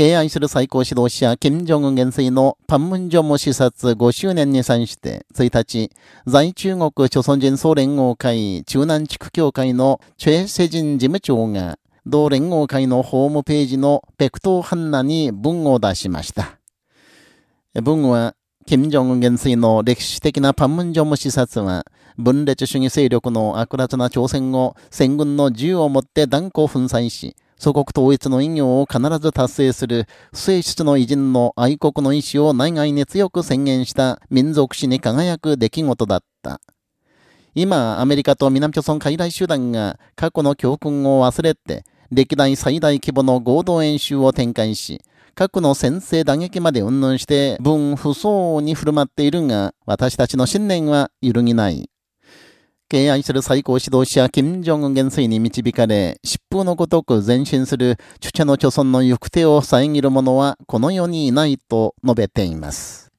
敬愛する最高指導者、金正恩元帥のパンムンジョム視察5周年に際して、1日、在中国朝鮮人総連合会中南地区協会のチェ・セジン事務長が、同連合会のホームページのペクトーハンナに文を出しました。文は、金正恩元帥の歴史的なパンムンジョム視察は、分裂主義勢力の悪辣な挑戦を戦軍の銃をもって断固粉砕し、祖国統一の意業を必ず達成する、不正室の偉人の愛国の意志を内外に強く宣言した民族史に輝く出来事だった。今、アメリカと南朝鮮傀儡集団が過去の教訓を忘れて、歴代最大規模の合同演習を展開し、核の先制打撃まで云々して分不相応に振る舞っているが、私たちの信念は揺るぎない。敬愛する最高指導者、金正恩元帥に導かれ、疾風のごとく前進する、著者の著存の行く手を遮る者はこの世にいないと述べています。